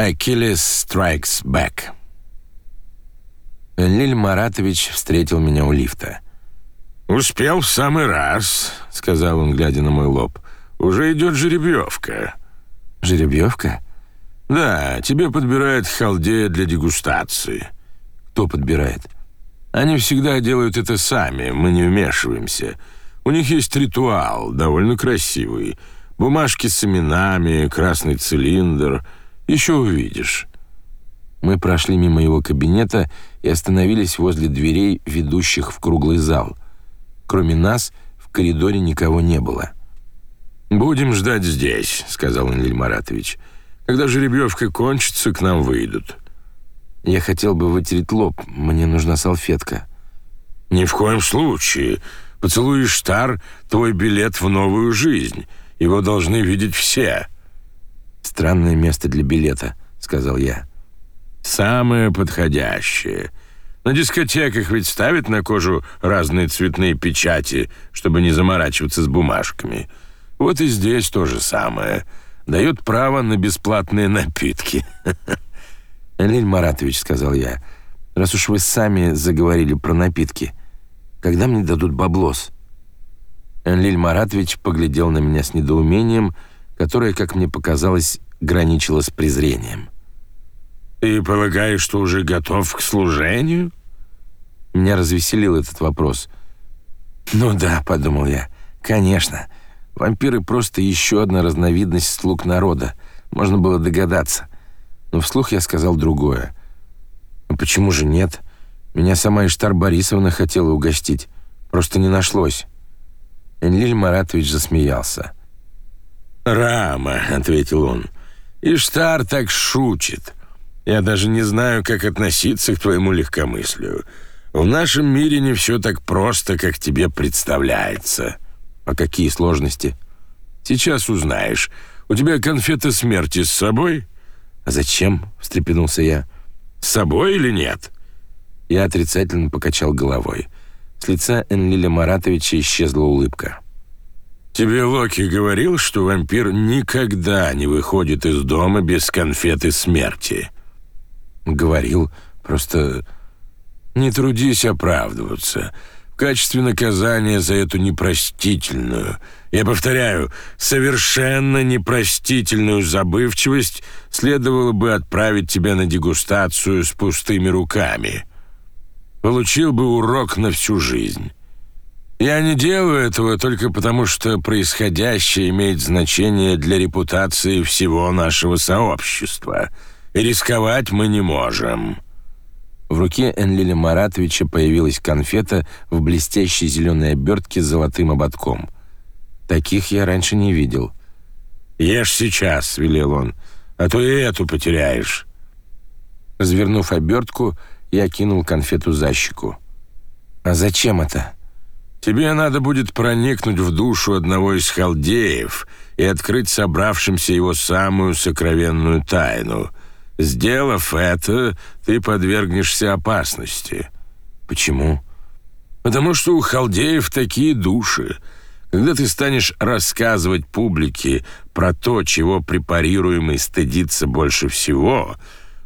Achilles Strikes Back. Лиль Маратович встретил меня у лифта. «Успел в самый раз», — сказал он, глядя на мой лоб. «Уже идет жеребьевка». «Жеребьевка?» «Да, тебе подбирает халдея для дегустации». «Кто подбирает?» «Они всегда делают это сами, мы не вмешиваемся. У них есть ритуал, довольно красивый. Бумажки с именами, красный цилиндр. Еще увидишь». Мы прошли мимо его кабинета и остановились возле дверей, ведущих в круглый зал — Кроме нас в коридоре никого не было. «Будем ждать здесь», — сказал Анлиль Маратович. «Когда жеребьевка кончится, к нам выйдут». «Я хотел бы вытереть лоб. Мне нужна салфетка». «Ни в коем случае. Поцелуешь Штар — твой билет в новую жизнь. Его должны видеть все». «Странное место для билета», — сказал я. «Самое подходящее. На дискотеках ведь ставят на кожу разные цветные печати, чтобы не заморачиваться с бумажками. Вот и здесь то же самое. Дает право на бесплатные напитки. Лиль Маратович, сказал я, раз уж вы сами заговорили про напитки, когда мне дадут баблос? Лиль Маратович поглядел на меня с недоумением, которое, как мне показалось, граничило с презрением. «Ты полагаешь, что уже готов к служению?» Меня развеселил этот вопрос. «Ну да», — подумал я, — «конечно. Вампиры просто еще одна разновидность слуг народа. Можно было догадаться. Но вслух я сказал другое. «Ну почему же нет? Меня сама Иштар Борисовна хотела угостить. Просто не нашлось». Энлиль Маратович засмеялся. «Рама», — ответил он, — «Иштар так шутит. Я даже не знаю, как относиться к твоему легкомыслию. В нашем мире не все так просто, как тебе представляется. А какие сложности? Сейчас узнаешь. У тебя конфеты смерти с собой? А зачем? встрепенулся я. С собой или нет? Я отрицательно покачал головой. С лица Энлиля Маратовича исчезла улыбка. Тебе Локи говорил, что вампир никогда не выходит из дома без конфеты смерти. Говорил, просто не трудись оправдываться. В качестве наказания за эту непростительную, я повторяю, совершенно непростительную забывчивость следовало бы отправить тебя на дегустацию с пустыми руками. Получил бы урок на всю жизнь. Я не делаю этого только потому, что происходящее имеет значение для репутации всего нашего сообщества. И рисковать мы не можем. В руке Энлиля Маратовича появилась конфета в блестящей зеленой обертке с золотым ободком. Таких я раньше не видел. «Ешь сейчас», — велел он, — «а то и эту потеряешь». Развернув обертку, я кинул конфету за щеку. «А зачем это?» «Тебе надо будет проникнуть в душу одного из халдеев и открыть собравшимся его самую сокровенную тайну — Сделав это, ты подвергнешься опасности. Почему? Потому что у халдеев такие души. Когда ты станешь рассказывать публике про то, чего препарируемый стыдится больше всего,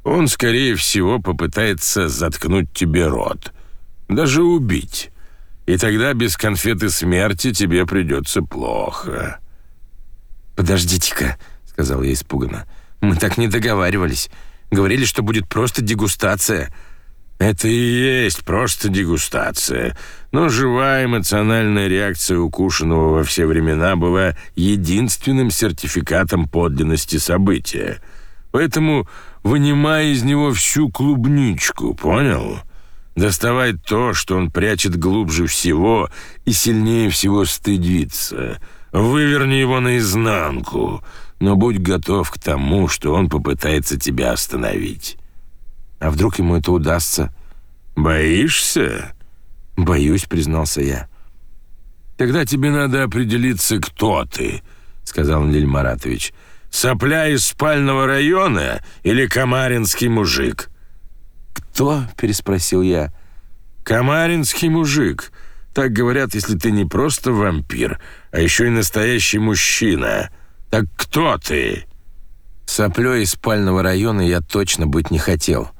он, скорее всего, попытается заткнуть тебе рот. Даже убить. И тогда без конфеты смерти тебе придется плохо. «Подождите-ка», — сказал я испуганно, — мы так не договаривались. Говорили, что будет просто дегустация. Это и есть просто дегустация. Но живая эмоциональная реакция укушенного во все времена была единственным сертификатом подлинности события. Поэтому вынимай из него всю клубничку, понял? Доставай то, что он прячет глубже всего и сильнее всего стыдится. Выверни его наизнанку — но будь готов к тому, что он попытается тебя остановить. А вдруг ему это удастся? Боишься? Боюсь, признался я. Тогда тебе надо определиться, кто ты, сказал Лиль Маратович. Сопля из спального района или комаринский мужик? Кто? переспросил я. Комаринский мужик. Так говорят, если ты не просто вампир, а еще и настоящий мужчина. Так кто ты? Соплей из спального района я точно быть не хотел.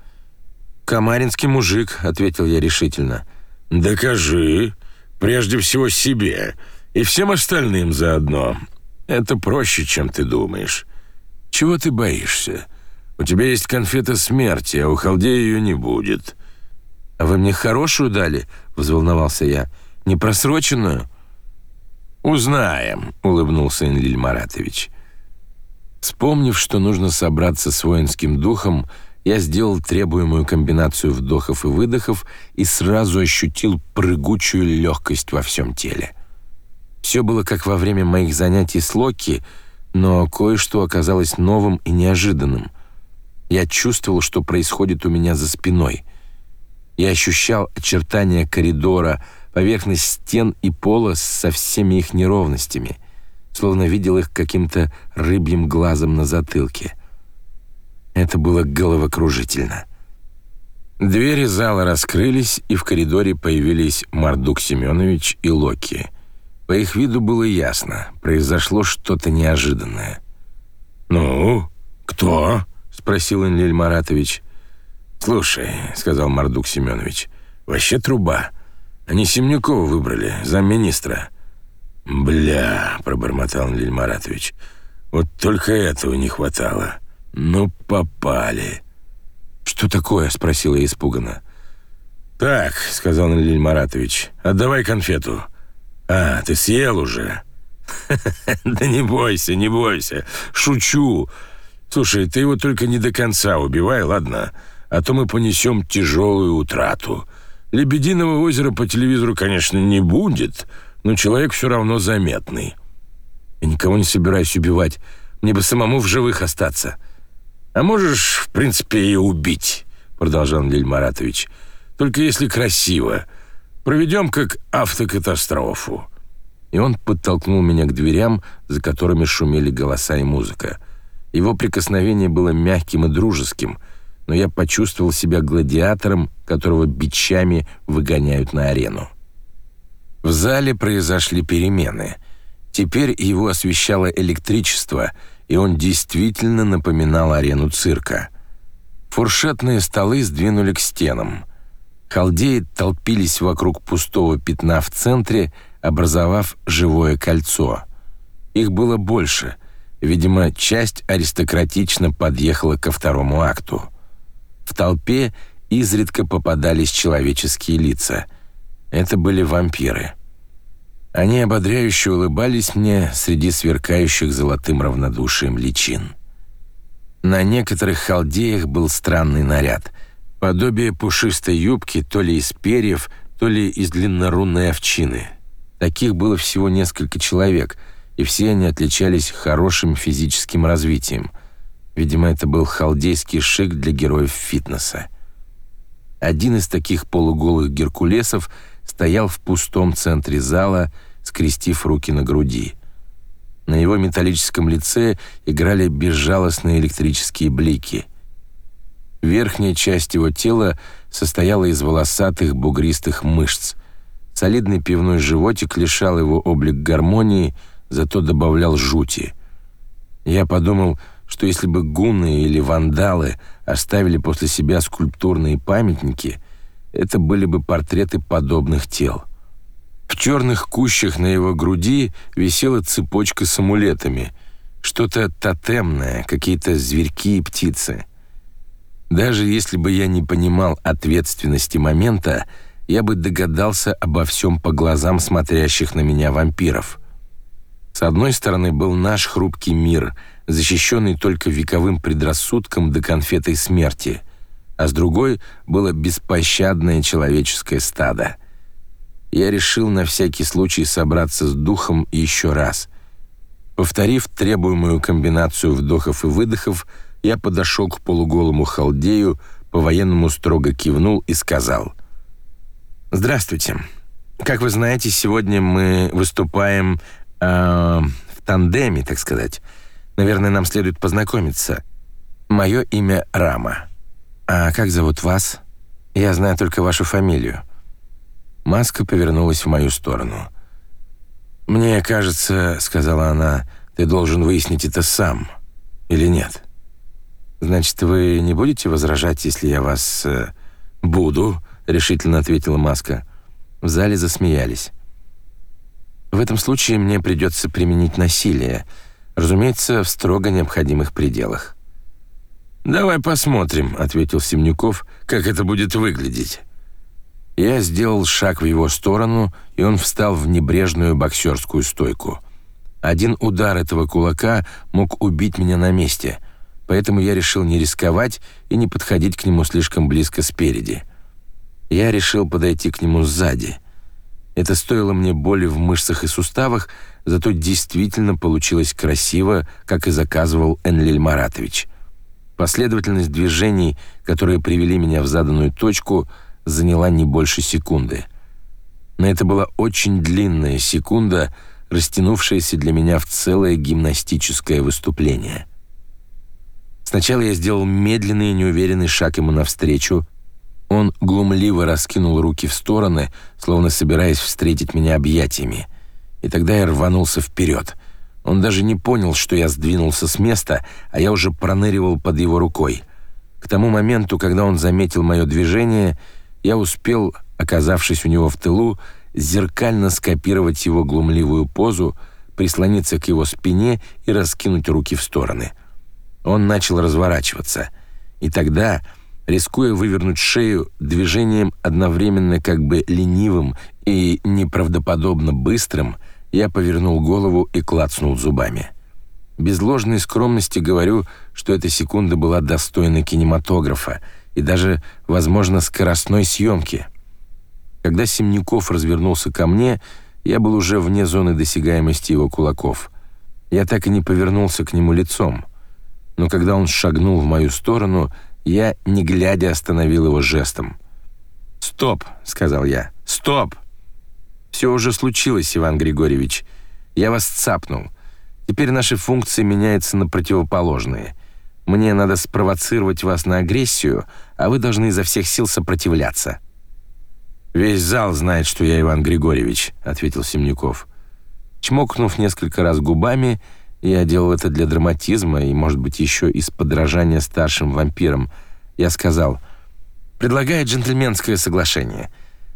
«Камаринский мужик», — ответил я решительно. «Докажи. Прежде всего себе. И всем остальным заодно. Это проще, чем ты думаешь. Чего ты боишься? У тебя есть конфета смерти, а у халдея ее не будет». «А вы мне хорошую дали?» — взволновался я. «Не просроченную?» «Узнаем», — улыбнулся Энлиль Маратович. Вспомнив, что нужно собраться с воинским духом, я сделал требуемую комбинацию вдохов и выдохов и сразу ощутил прыгучую легкость во всем теле. Все было как во время моих занятий с Локи, но кое-что оказалось новым и неожиданным. Я чувствовал, что происходит у меня за спиной. Я ощущал очертания коридора, поверхность стен и пола со всеми их неровностями — словно видел их каким-то рыбьим глазом на затылке. Это было головокружительно. Двери зала раскрылись, и в коридоре появились Мардук Семенович и Локи. По их виду было ясно, произошло что-то неожиданное. «Ну, кто?» — спросил Энлиль Маратович. «Слушай», — сказал Мардук Семенович, — «вообще труба. Они Семнякова выбрали, замминистра. «Бля», — пробормотал Лиль Маратович, — «вот только этого не хватало. Ну, попали». «Что такое?» — спросила я испуганно. «Так», — сказал Лиль Маратович, — «отдавай конфету». «А, ты съел уже?» «Да не бойся, не бойся. Шучу. Слушай, ты его только не до конца убивай, ладно? А то мы понесем тяжелую утрату. Лебединого озера по телевизору, конечно, не будет, но человек все равно заметный. Я никого не собираюсь убивать. Мне бы самому в живых остаться. А можешь, в принципе, и убить, продолжал Лиль Маратович. Только если красиво. Проведем как автокатастрофу. И он подтолкнул меня к дверям, за которыми шумели голоса и музыка. Его прикосновение было мягким и дружеским, но я почувствовал себя гладиатором, которого бичами выгоняют на арену. В зале произошли перемены. Теперь его освещало электричество, и он действительно напоминал арену цирка. Фуршетные столы сдвинули к стенам. Халдеи толпились вокруг пустого пятна в центре, образовав живое кольцо. Их было больше. Видимо, часть аристократично подъехала ко второму акту. В толпе изредка попадались человеческие лица — это были вампиры. Они ободряюще улыбались мне среди сверкающих золотым равнодушием личин. На некоторых халдеях был странный наряд. Подобие пушистой юбки то ли из перьев, то ли из длиннорунной овчины. Таких было всего несколько человек, и все они отличались хорошим физическим развитием. Видимо, это был халдейский шик для героев фитнеса. Один из таких полуголых геркулесов — стоял в пустом центре зала, скрестив руки на груди. На его металлическом лице играли безжалостные электрические блики. Верхняя часть его тела состояла из волосатых бугристых мышц. Солидный пивной животик лишал его облик гармонии, зато добавлял жути. Я подумал, что если бы гунны или вандалы оставили после себя скульптурные памятники — это были бы портреты подобных тел. В черных кущах на его груди висела цепочка с амулетами, что-то тотемное, какие-то зверьки и птицы. Даже если бы я не понимал ответственности момента, я бы догадался обо всем по глазам смотрящих на меня вампиров. С одной стороны был наш хрупкий мир, защищенный только вековым предрассудком до конфетой смерти — а с другой было беспощадное человеческое стадо. Я решил на всякий случай собраться с духом еще раз. Повторив требуемую комбинацию вдохов и выдохов, я подошел к полуголому халдею, по-военному строго кивнул и сказал: "Здравствуйте. Как вы знаете, сегодня мы выступаем э, в тандеме, так сказать. Наверное, нам следует познакомиться. Мое имя Рама. «А как зовут вас? Я знаю только вашу фамилию». Маска повернулась в мою сторону. «Мне кажется, — сказала она, — ты должен выяснить это сам. Или нет?» «Значит, вы не будете возражать, если я вас...» э, «Буду», — решительно ответила Маска. В зале засмеялись. «В этом случае мне придется применить насилие, разумеется, в строго необходимых пределах». «Давай посмотрим», — ответил Семнюков, — «как это будет выглядеть». Я сделал шаг в его сторону, и он встал в небрежную боксерскую стойку. Один удар этого кулака мог убить меня на месте, поэтому я решил не рисковать и не подходить к нему слишком близко спереди. Я решил подойти к нему сзади. Это стоило мне боли в мышцах и суставах, зато действительно получилось красиво, как и заказывал Энлиль Маратович. Последовательность движений, которые привели меня в заданную точку, заняла не больше секунды. Но это была очень длинная секунда, растянувшаяся для меня в целое гимнастическое выступление. Сначала я сделал медленный и неуверенный шаг ему навстречу, он глумливо раскинул руки в стороны, словно собираясь встретить меня объятиями. И тогда я рванулся вперед. Он даже не понял, что я сдвинулся с места, а я уже проныривал под его рукой. К тому моменту, когда он заметил мое движение, я успел, оказавшись у него в тылу, зеркально скопировать его глумливую позу, прислониться к его спине и раскинуть руки в стороны. Он начал разворачиваться. И тогда рискуя вывернуть шею движением одновременно как бы ленивым и неправдоподобно быстрым, я повернул голову и клацнул зубами. Без ложной скромности говорю, что эта секунда была достойна кинематографа и даже, возможно, скоростной съемки. Когда Семняков развернулся ко мне, я был уже вне зоны досягаемости его кулаков. Я так и не повернулся к нему лицом. Но когда он шагнул в мою сторону, я, не глядя, остановил его жестом. «Стоп!» — сказал я. «Стоп!» «Все уже случилось, Иван Григорьевич. Я вас цапнул. Теперь наши функции меняются на противоположные. Мне надо спровоцировать вас на агрессию, а вы должны изо всех сил сопротивляться». «Весь зал знает, что я Иван Григорьевич», — ответил Семняков. Чмокнув несколько раз губами, я делал это для драматизма и, может быть, еще из подражания старшим вампирам. Я сказал, «Предлагаю джентльменское соглашение.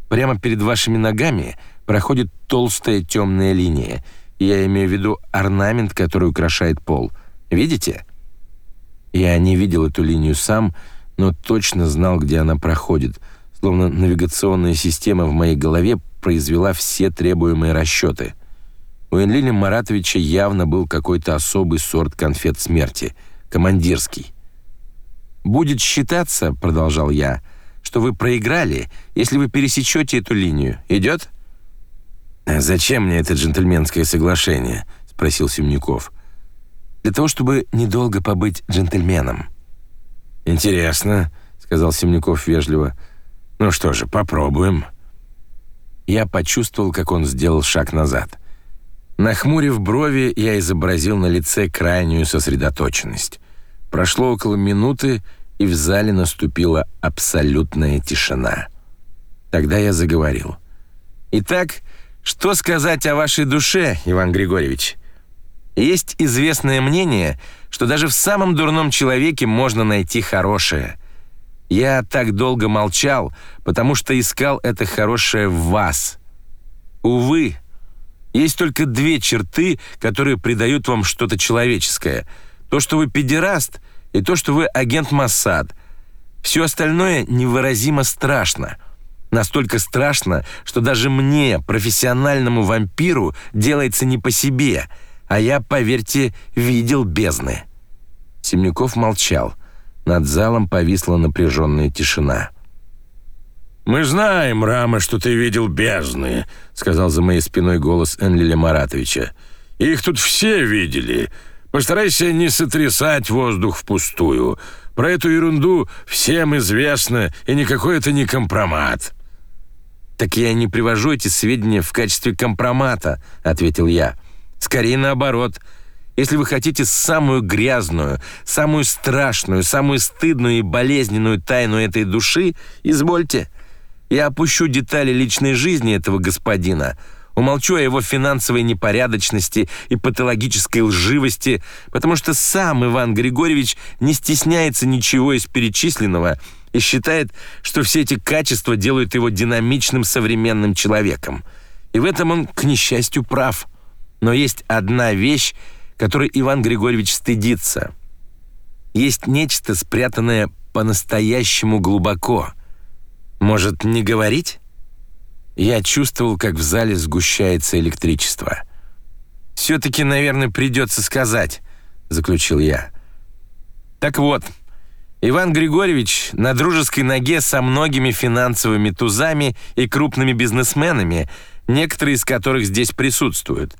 Прямо перед вашими ногами проходит толстая темная линия. Я имею в виду орнамент, который украшает пол. Видите?» Я не видел эту линию сам, но точно знал, где она проходит, словно навигационная система в моей голове произвела все требуемые расчеты — у Энлиля Маратовича явно был какой-то особый сорт конфет смерти, командирский. «Будет считаться, — продолжал я, — что вы проиграли, если вы пересечете эту линию. Идет?» «А «Зачем мне это джентльменское соглашение?» — спросил Семняков. «Для того, чтобы недолго побыть джентльменом». «Интересно», — сказал Семняков вежливо. «Ну что же, попробуем». Я почувствовал, как он сделал шаг назад — Нахмурив брови, я изобразил на лице крайнюю сосредоточенность. Прошло около минуты, и в зале наступила абсолютная тишина. Тогда я заговорил. «Итак, что сказать о вашей душе, Иван Григорьевич? Есть известное мнение, что даже в самом дурном человеке можно найти хорошее. Я так долго молчал, потому что искал это хорошее в вас. Увы, есть только две черты, которые придают вам что-то человеческое. То, что вы педераст, и то, что вы агент Моссад. Все остальное невыразимо страшно. Настолько страшно, что даже мне, профессиональному вампиру, делается не по себе, а я, поверьте, видел бездны». Семняков молчал. Над залом повисла напряженная тишина. «Мы знаем, Рама, что ты видел бездны», — сказал за моей спиной голос Энлиля Маратовича. «Их тут все видели. Постарайся не сотрясать воздух впустую. Про эту ерунду всем известно, и никакой это не компромат». «Так я не привожу эти сведения в качестве компромата», — ответил я. «Скорее наоборот. Если вы хотите самую грязную, самую страшную, самую стыдную и болезненную тайну этой души, извольте». Я опущу детали личной жизни этого господина. Умолчу о его финансовой непорядочности и патологической лживости, потому что сам Иван Григорьевич не стесняется ничего из перечисленного и считает, что все эти качества делают его динамичным современным человеком. И в этом он, к несчастью, прав. Но есть одна вещь, которой Иван Григорьевич стыдится. Есть нечто, спрятанное по-настоящему глубоко. Может, не говорить? Я чувствовал, как в зале сгущается электричество. «Все-таки, наверное, придется сказать», — заключил я. «Так вот, Иван Григорьевич на дружеской ноге со многими финансовыми тузами и крупными бизнесменами, некоторые из которых здесь присутствуют.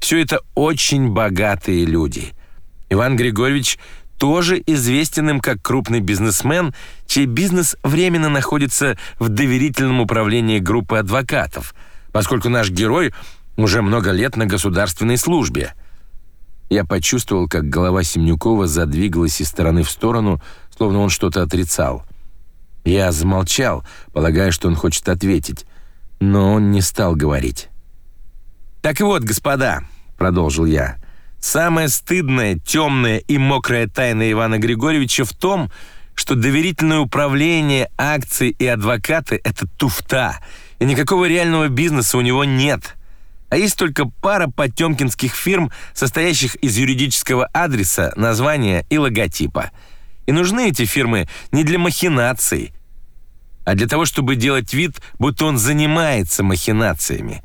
Все это очень богатые люди. Иван Григорьевич тоже известен им как крупный бизнесмен, чей бизнес временно находится в доверительном управлении группы адвокатов, поскольку наш герой уже много лет на государственной службе. Я почувствовал, как голова Семнюкова задвигалась из стороны в сторону, словно он что-то отрицал. Я замолчал, полагая, что он хочет ответить, но он не стал говорить. «Так вот, господа», — продолжил я, Самая стыдная, темная и мокрая тайна Ивана Григорьевича в том, что доверительное управление, акции и адвокаты – это туфта, и никакого реального бизнеса у него нет. А есть только пара потемкинских фирм, состоящих из юридического адреса, названия и логотипа. И нужны эти фирмы не для махинаций, а для того, чтобы делать вид, будто он занимается махинациями.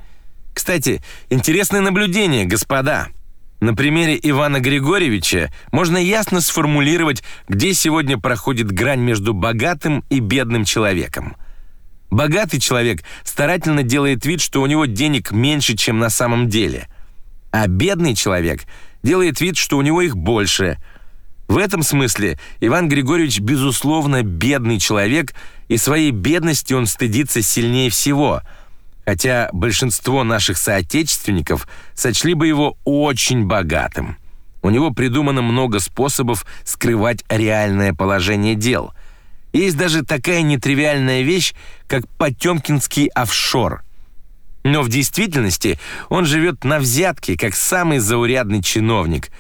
Кстати, интересное наблюдение, господа – на примере Ивана Григорьевича можно ясно сформулировать, где сегодня проходит грань между богатым и бедным человеком. Богатый человек старательно делает вид, что у него денег меньше, чем на самом деле. А бедный человек делает вид, что у него их больше. В этом смысле Иван Григорьевич, безусловно, бедный человек, и своей бедности он стыдится сильнее всего – хотя большинство наших соотечественников сочли бы его очень богатым. У него придумано много способов скрывать реальное положение дел. Есть даже такая нетривиальная вещь, как Потемкинский офшор. Но в действительности он живет на взятке, как самый заурядный чиновник.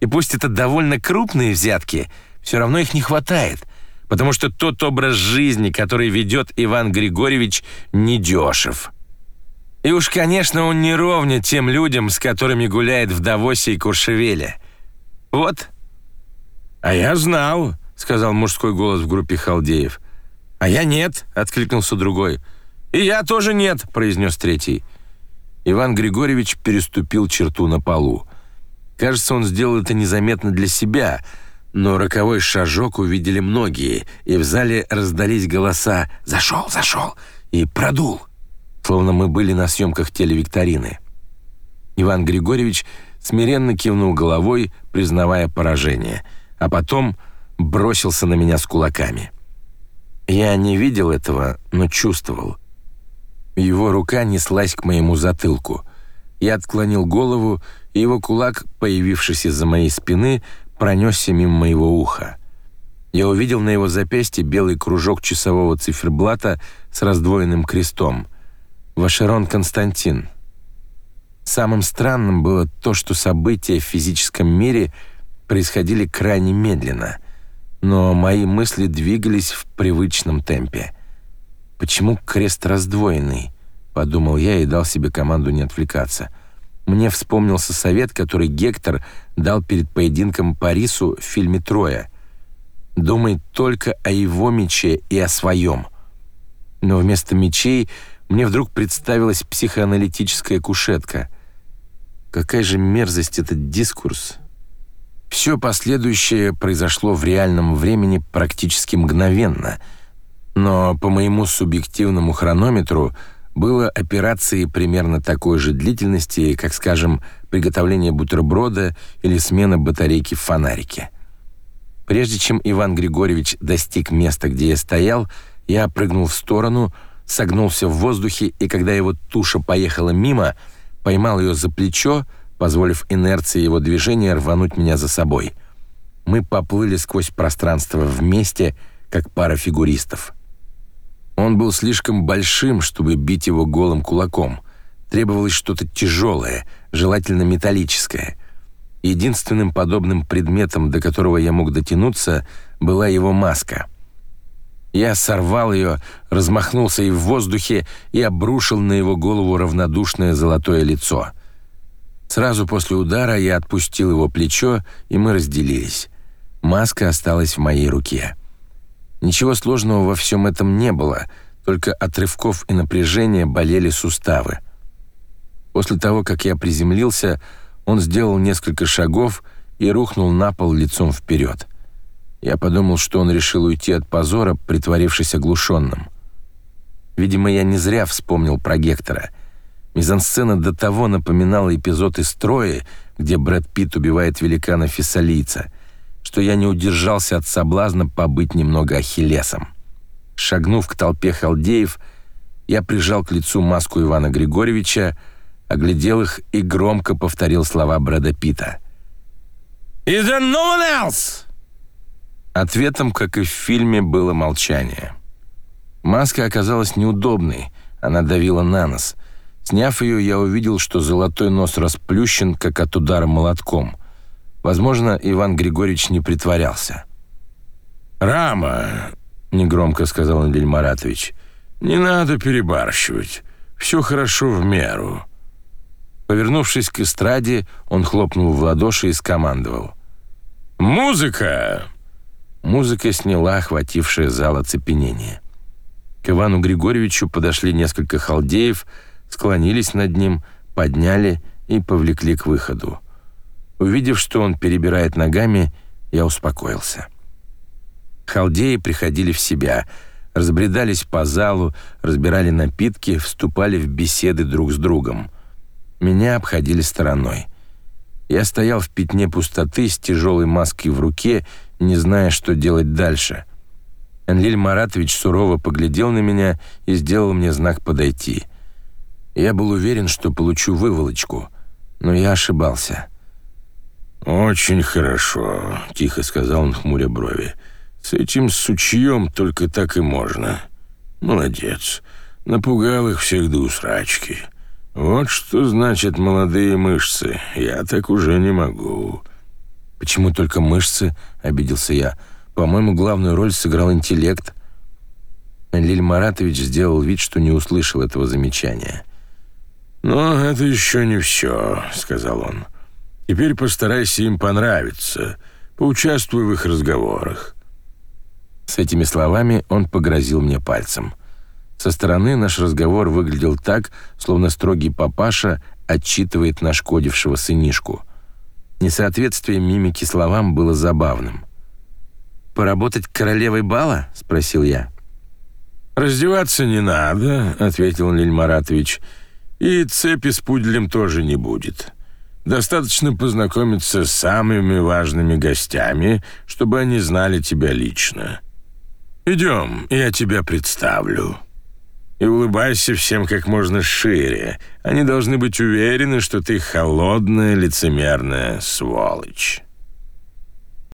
И пусть это довольно крупные взятки, все равно их не хватает, потому что тот образ жизни, который ведет Иван Григорьевич, недешев. И уж, конечно, он не ровня тем людям, с которыми гуляет в Давосе и Куршевеле. Вот. «А я знал», — сказал мужской голос в группе халдеев. «А я нет», — откликнулся другой. «И я тоже нет», — произнес третий. Иван Григорьевич переступил черту на полу. Кажется, он сделал это незаметно для себя, но роковой шажок увидели многие, и в зале раздались голоса «Зашел, зашел!» и «Продул!» Словно мы были на съемках телевикторины. Иван Григорьевич смиренно кивнул головой, признавая поражение, а потом бросился на меня с кулаками. Я не видел этого, но чувствовал. Его рука неслась к моему затылку. Я отклонил голову, и его кулак, появившийся из-за моей спины, пронесся мимо моего уха. Я увидел на его запястье белый кружок часового циферблата с раздвоенным крестом — Вашерон Константин. Самым странным было то, что события в физическом мире происходили крайне медленно, но мои мысли двигались в привычном темпе. Почему крест раздвоенный? подумал я и дал себе команду не отвлекаться. Мне вспомнился совет, который Гектор дал перед поединком Парису в фильме Троя. Думай только о его мече и о своем. Но вместо мечей мне вдруг представилась психоаналитическая кушетка. Какая же мерзость этот дискурс. Все последующее произошло в реальном времени практически мгновенно, но по моему субъективному хронометру было операции примерно такой же длительности, как, скажем, приготовление бутерброда или смена батарейки в фонарике. Прежде чем Иван Григорьевич достиг места, где я стоял, я прыгнул в сторону — согнулся в воздухе, и когда его туша поехала мимо, поймал ее за плечо, позволив инерции его движения рвануть меня за собой. Мы поплыли сквозь пространство вместе, как пара фигуристов. Он был слишком большим, чтобы бить его голым кулаком, Требовалось что-то тяжелое, желательно металлическое. Единственным подобным предметом, до которого я мог дотянуться, была его маска. Я сорвал ее, размахнулся и в воздухе и обрушил на его голову равнодушное золотое лицо. Сразу после удара я отпустил его плечо, и мы разделились. Маска осталась в моей руке. Ничего сложного во всем этом не было, только от рывков и напряжения болели суставы. После того, как я приземлился, он сделал несколько шагов и рухнул на пол лицом вперед. Я подумал, что он решил уйти от позора, притворившись оглушенным. Видимо, я не зря вспомнил про Гектора. Мизансцена до того напоминала эпизод из «Трои», где Брэд Питт убивает великана Фессалийца — что я не удержался от соблазна побыть немного Ахиллесом. Шагнув к толпе халдеев, я прижал к лицу маску Ивана Григорьевича, оглядел их и громко повторил слова Брэда Питта. «Is there no one else?» Ответом, как и в фильме, было молчание. Маска оказалась неудобной, она давила на нос. Сняв ее, я увидел, что золотой нос расплющен, как от удара молотком — Возможно, Иван Григорьевич не притворялся. «Рама», — негромко сказал Андрей Маратович, — «не надо перебарщивать. Все хорошо в меру». Повернувшись к эстраде, он хлопнул в ладоши и скомандовал. «Музыка!» Музыка сняла охватившее зал оцепенение. К Ивану Григорьевичу подошли несколько халдеев, склонились над ним, подняли и повлекли к выходу. Увидев, что он перебирает ногами, я успокоился. Халдеи приходили в себя, разбредались по залу, разбирали напитки, вступали в беседы друг с другом. Меня обходили стороной. Я стоял в пятне пустоты с тяжелой маской в руке, не зная, что делать дальше. Энлиль Маратович сурово поглядел на меня и сделал мне знак подойти. Я был уверен, что получу выволочку, но я ошибался. «Очень хорошо», — тихо сказал он, хмуря брови. «С этим сучьем только так и можно. Молодец. Напугал их всех до усрачки. Вот что значит молодые мышцы. Я так уже не могу». «Почему только мышцы?» — обиделся я. «По-моему, главную роль сыграл интеллект». Лиль Маратович сделал вид, что не услышал этого замечания. «Но это еще не все», — сказал он. Теперь постарайся им понравиться, поучаствуй в их разговорах». С этими словами он погрозил мне пальцем. Со стороны наш разговор выглядел так, словно строгий папаша отчитывает нашкодившего сынишку. Несоответствие мимики словам было забавным. «Поработать королевой бала?» — спросил я. «Раздеваться не надо», — ответил Лиль Маратович. «И цепи с пуделем тоже не будет. Достаточно познакомиться с самыми важными гостями, чтобы они знали тебя лично. Идем, я тебя представлю. И улыбайся всем как можно шире. Они должны быть уверены, что ты холодная, лицемерная сволочь».